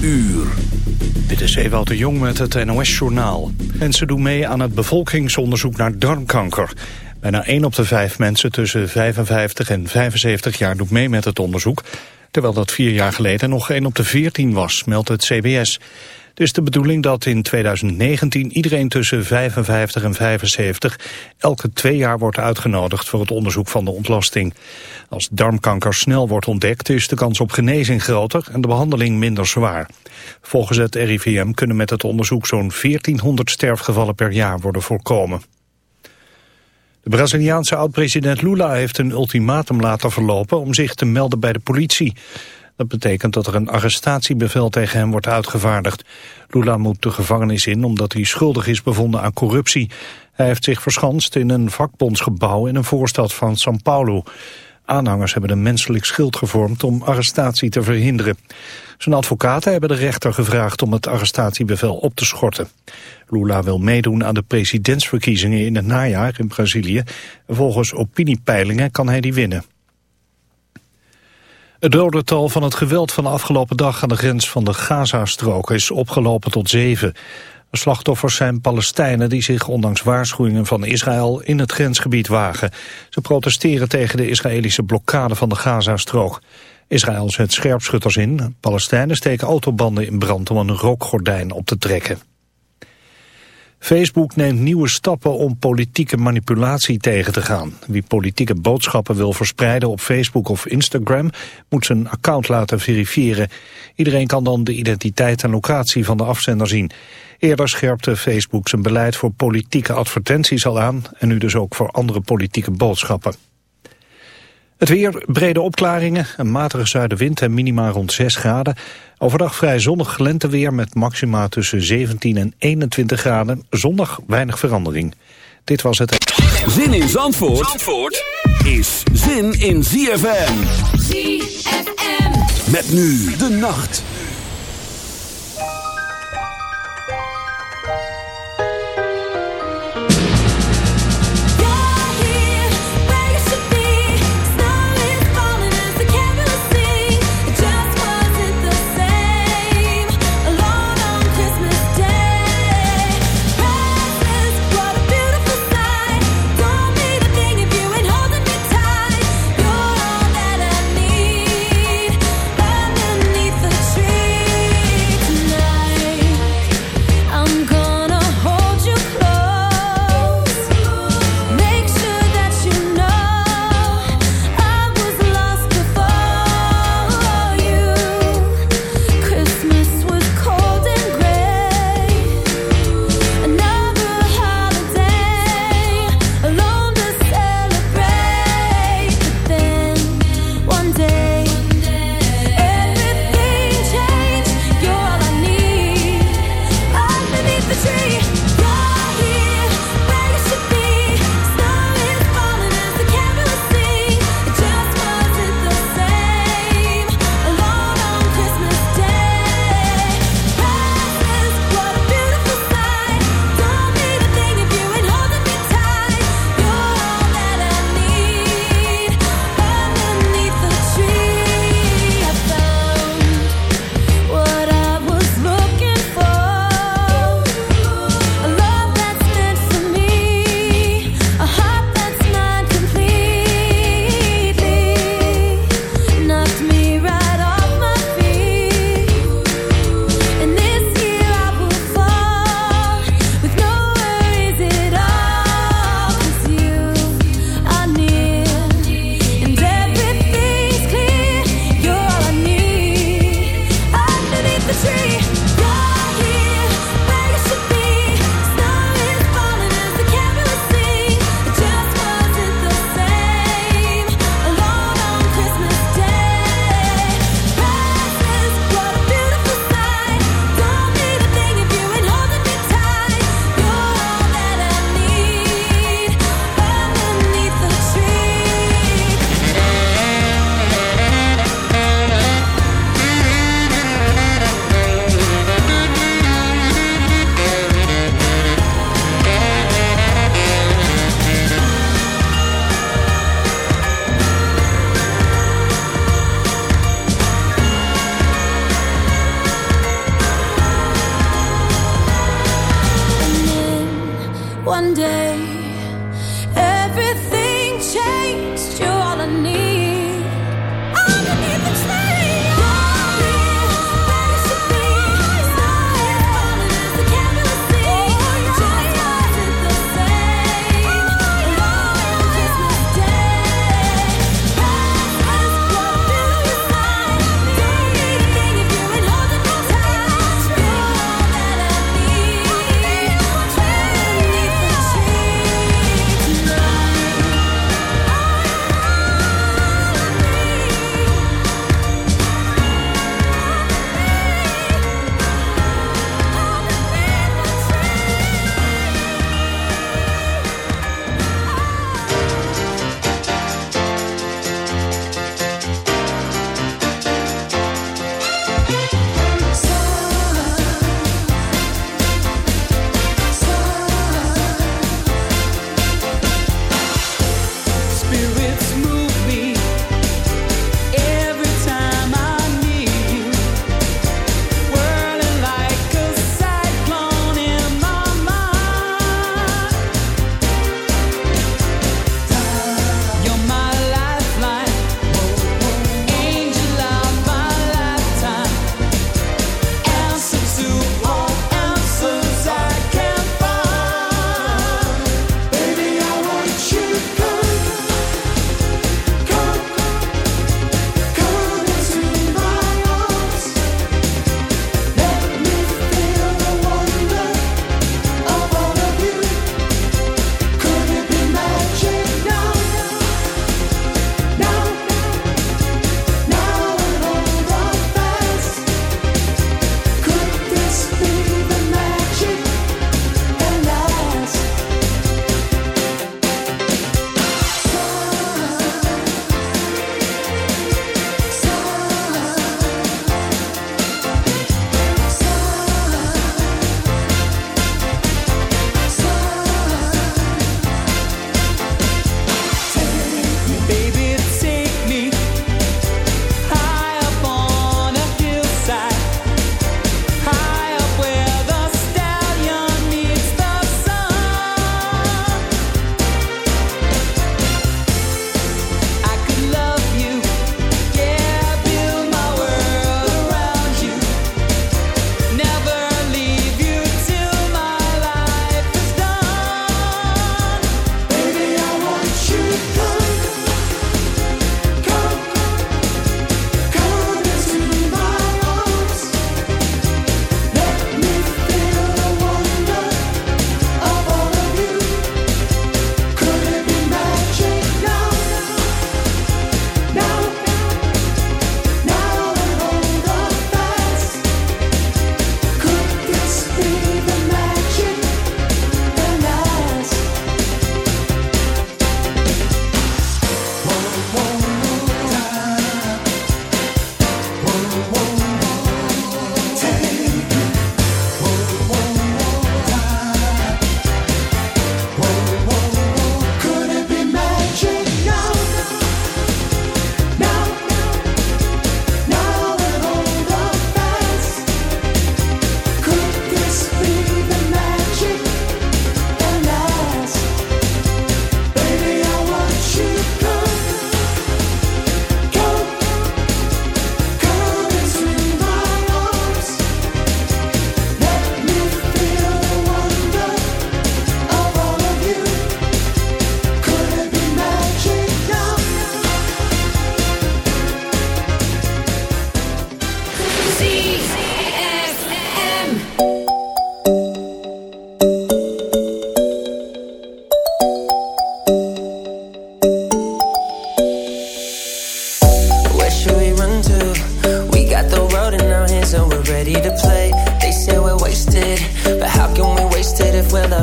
uur. Dit is Ewout de Jong met het NOS-journaal. Mensen doen mee aan het bevolkingsonderzoek naar darmkanker. Bijna 1 op de 5 mensen tussen 55 en 75 jaar doet mee met het onderzoek... terwijl dat vier jaar geleden nog 1 op de 14 was, meldt het CBS. Het is de bedoeling dat in 2019 iedereen tussen 55 en 75 elke twee jaar wordt uitgenodigd voor het onderzoek van de ontlasting. Als darmkanker snel wordt ontdekt is de kans op genezing groter en de behandeling minder zwaar. Volgens het RIVM kunnen met het onderzoek zo'n 1400 sterfgevallen per jaar worden voorkomen. De Braziliaanse oud-president Lula heeft een ultimatum laten verlopen om zich te melden bij de politie. Dat betekent dat er een arrestatiebevel tegen hem wordt uitgevaardigd. Lula moet de gevangenis in omdat hij schuldig is bevonden aan corruptie. Hij heeft zich verschanst in een vakbondsgebouw in een voorstad van São Paulo. Aanhangers hebben een menselijk schild gevormd om arrestatie te verhinderen. Zijn advocaten hebben de rechter gevraagd om het arrestatiebevel op te schorten. Lula wil meedoen aan de presidentsverkiezingen in het najaar in Brazilië. Volgens opiniepeilingen kan hij die winnen. Het dodental van het geweld van de afgelopen dag aan de grens van de Gazastrook is opgelopen tot zeven. De slachtoffers zijn Palestijnen die zich ondanks waarschuwingen van Israël in het grensgebied wagen. Ze protesteren tegen de Israëlische blokkade van de Gazastrook. Israël zet scherpschutters in. Palestijnen steken autobanden in brand om een rookgordijn op te trekken. Facebook neemt nieuwe stappen om politieke manipulatie tegen te gaan. Wie politieke boodschappen wil verspreiden op Facebook of Instagram... moet zijn account laten verifiëren. Iedereen kan dan de identiteit en locatie van de afzender zien. Eerder scherpte Facebook zijn beleid voor politieke advertenties al aan... en nu dus ook voor andere politieke boodschappen. Het weer, brede opklaringen, een matige zuidenwind en minima rond 6 graden. Overdag vrij zonnig lenteweer met maxima tussen 17 en 21 graden. Zondag weinig verandering. Dit was het... Zin in Zandvoort, Zandvoort is zin in ZFM. ZFM. Met nu de nacht.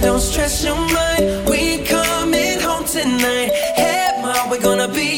Don't stress your mind. We coming home tonight. Hey, mom, we're gonna be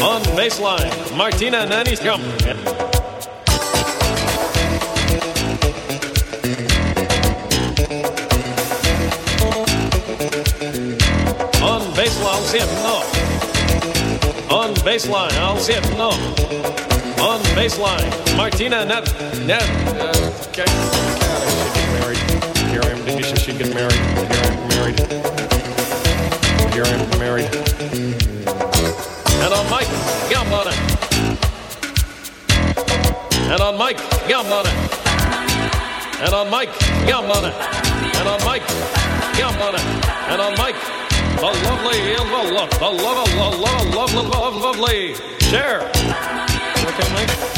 On baseline, Martina Nanny's jump. On baseline, no. On baseline, I'll it, no. On baseline, Martina Net. Net. Uh, okay. I married. Here I am. She should get married. Here I am married. Here I am married. And on Mike, it. And on Mike, it. And on Mike, it. And on Mike, it. And on Mike, the lovely, the love, the love, the love, love, love, love, lovely. Share. Okay, Mike.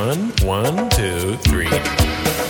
One, one, two, three.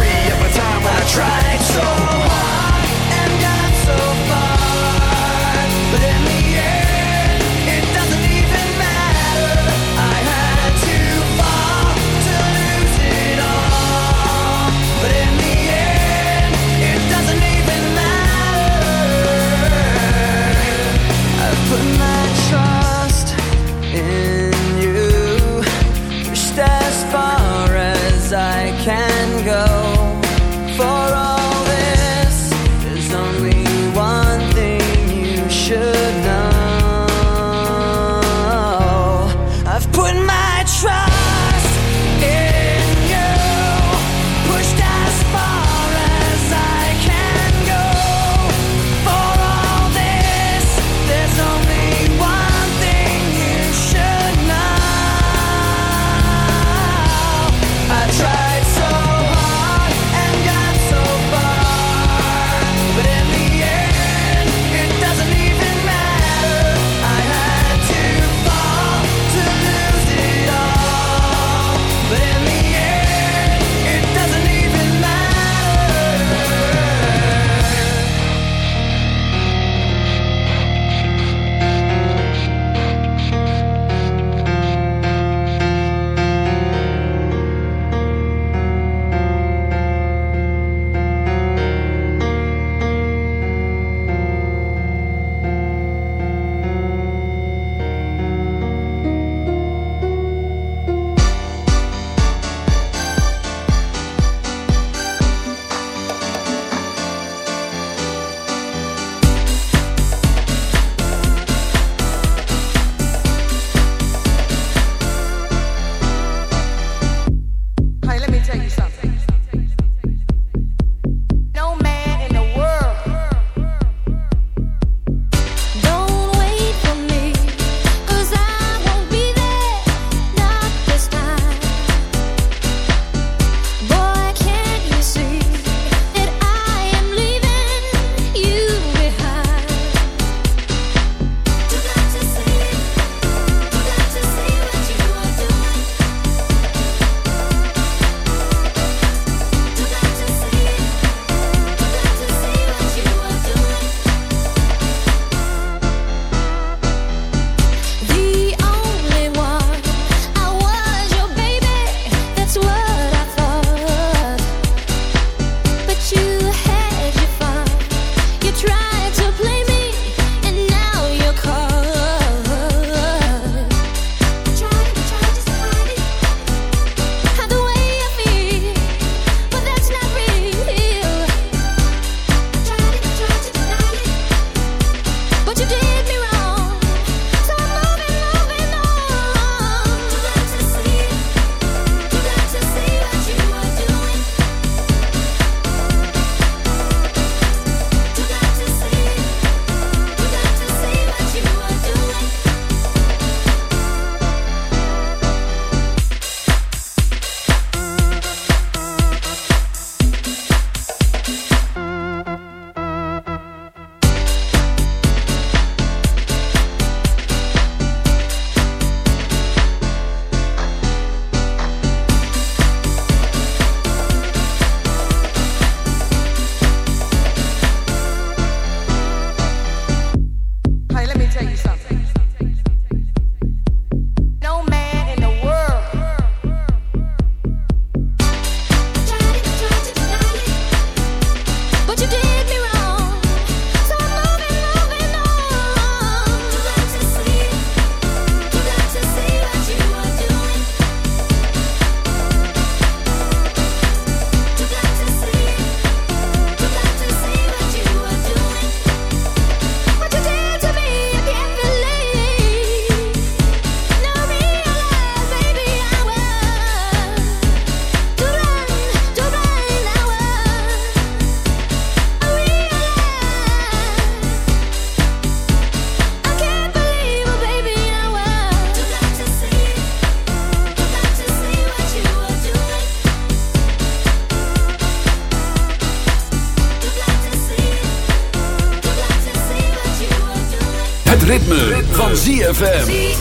I tried so hard ZFM.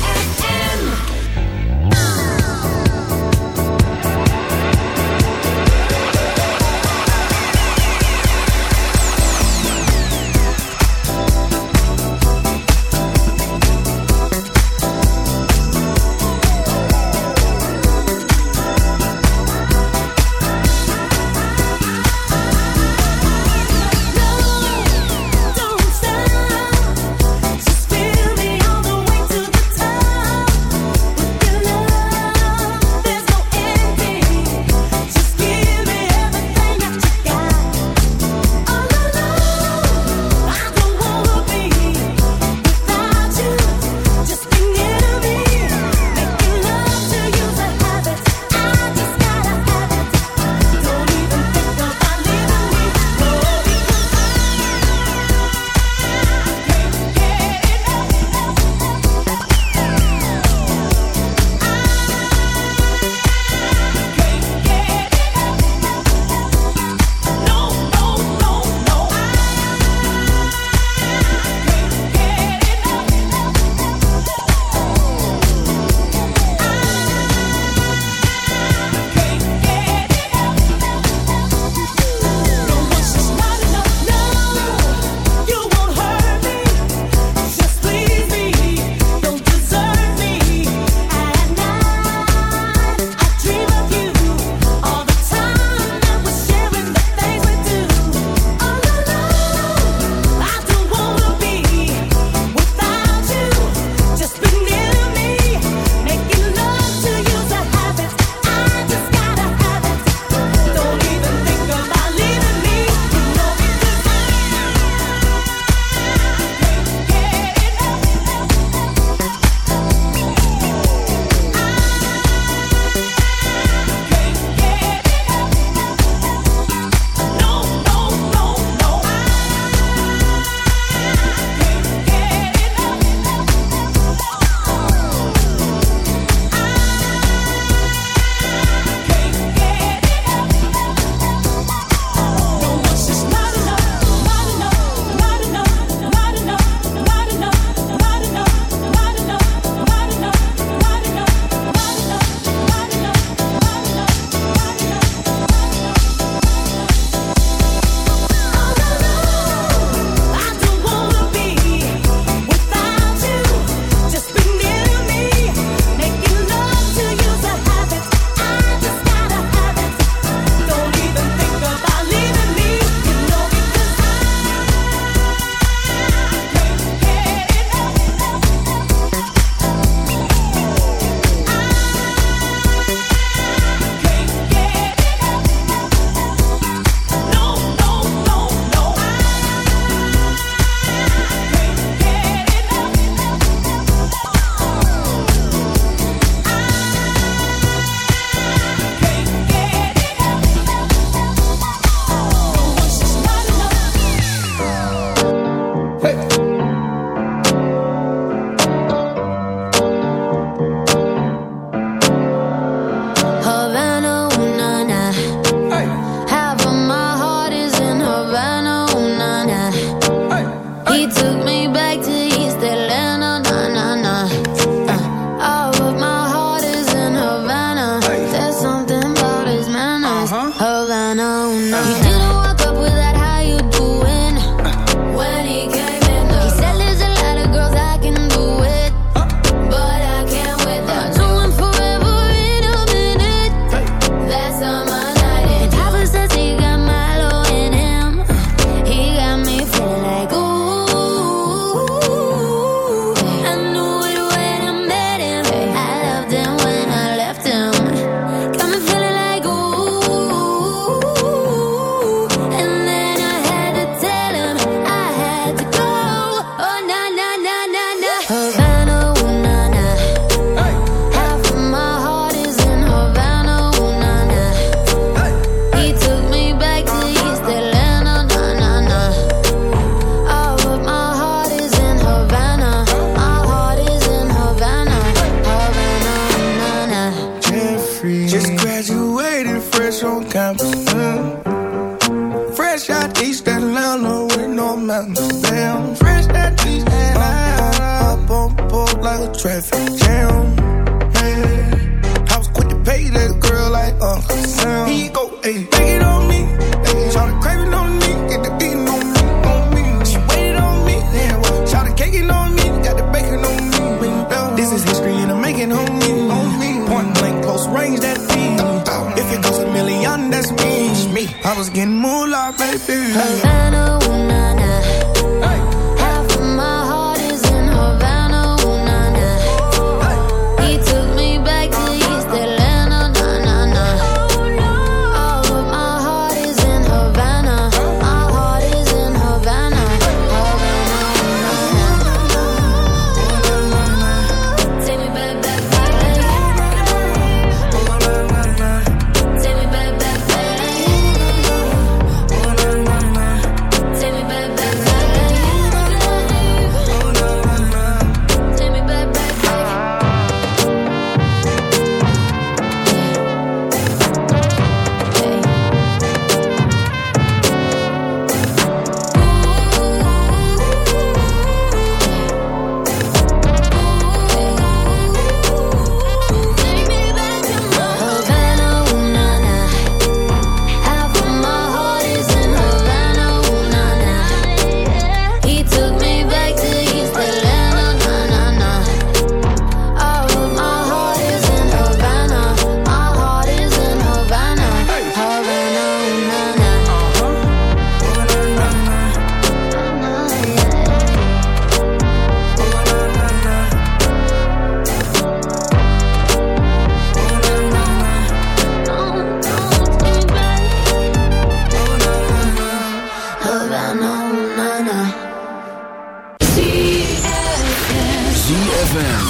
ZFM.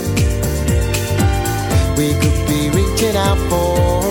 for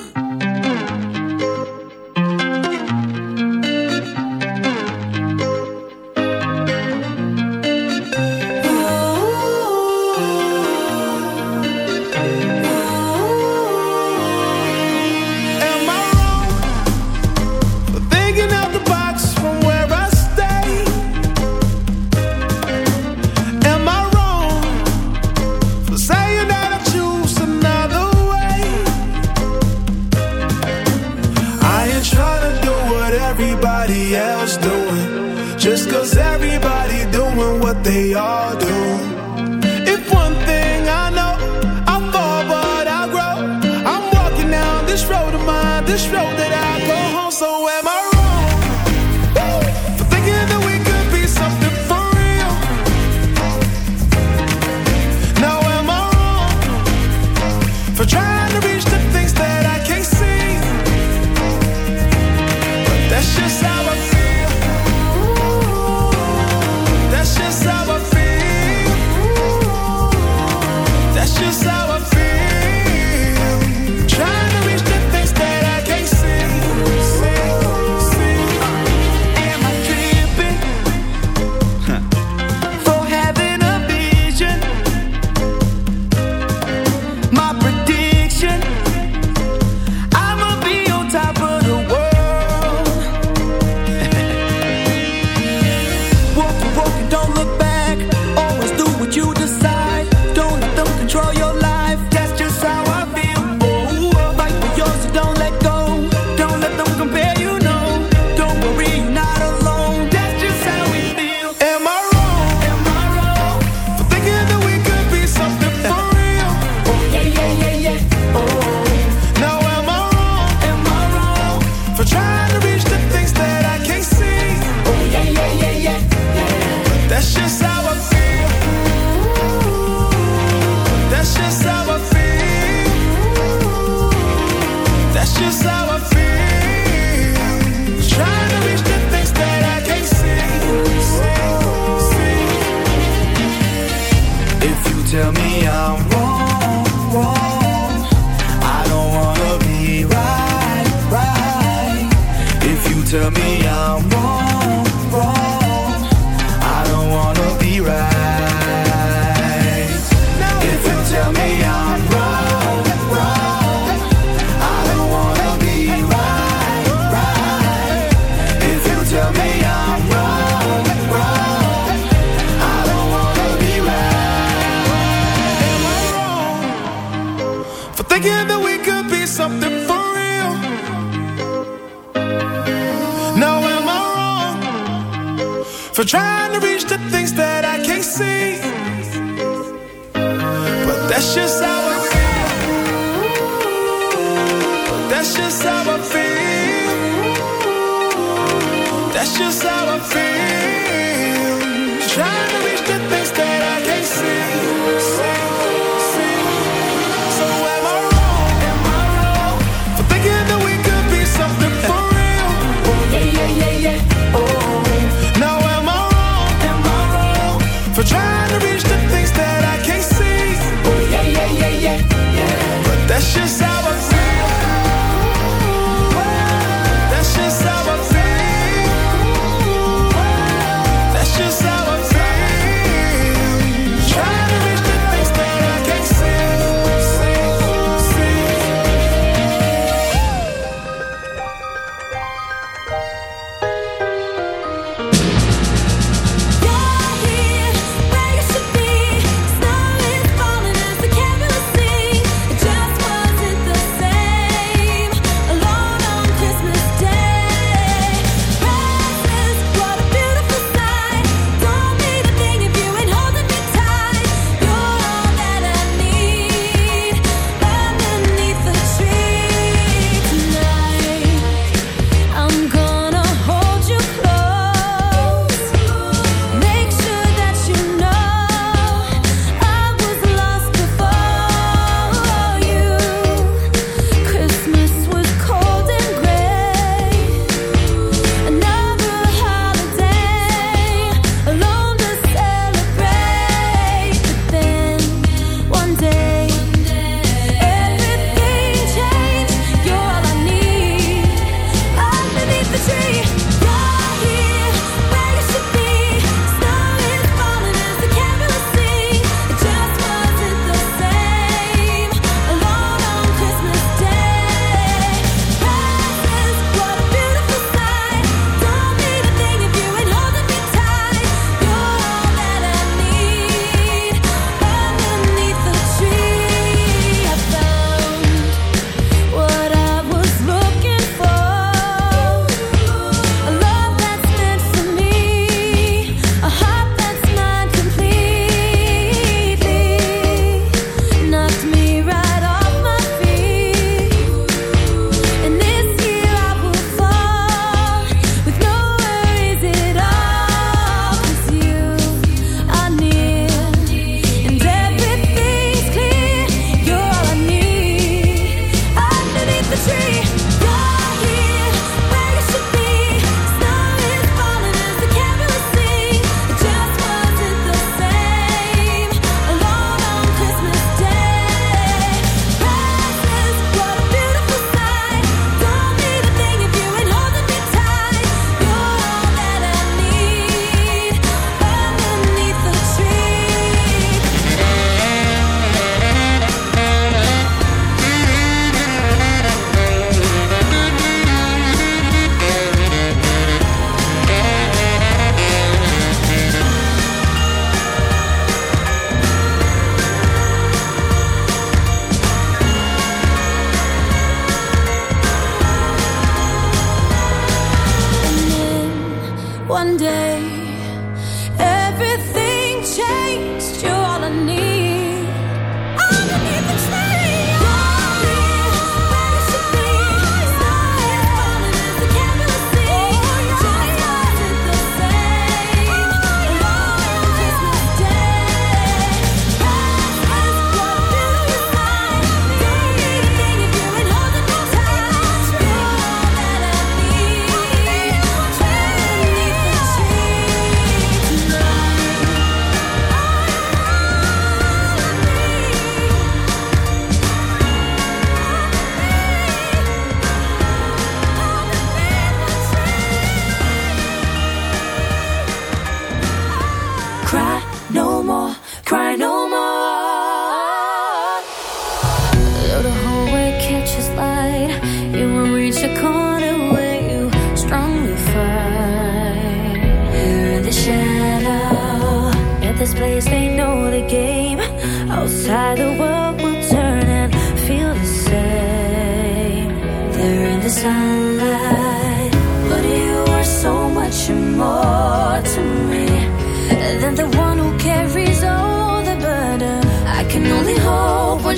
cry no more, cry no more.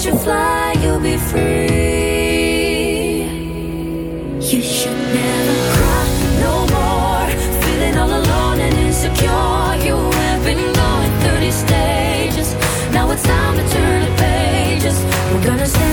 should you fly, you'll be free. You should never cry no more. Feeling all alone and insecure. You have been going 30 stages. Now it's time to turn the pages. We're gonna.